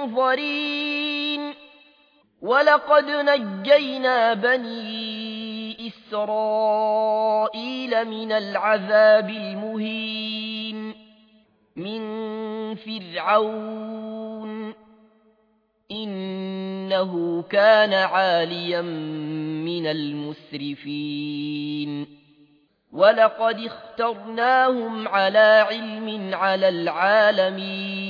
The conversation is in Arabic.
منظرين ولقد نجينا بني إسرائيل من العذاب المهين. من فرعون. إنه كان عاليا من المسرفين. ولقد اخترناهم على علم على العالمين.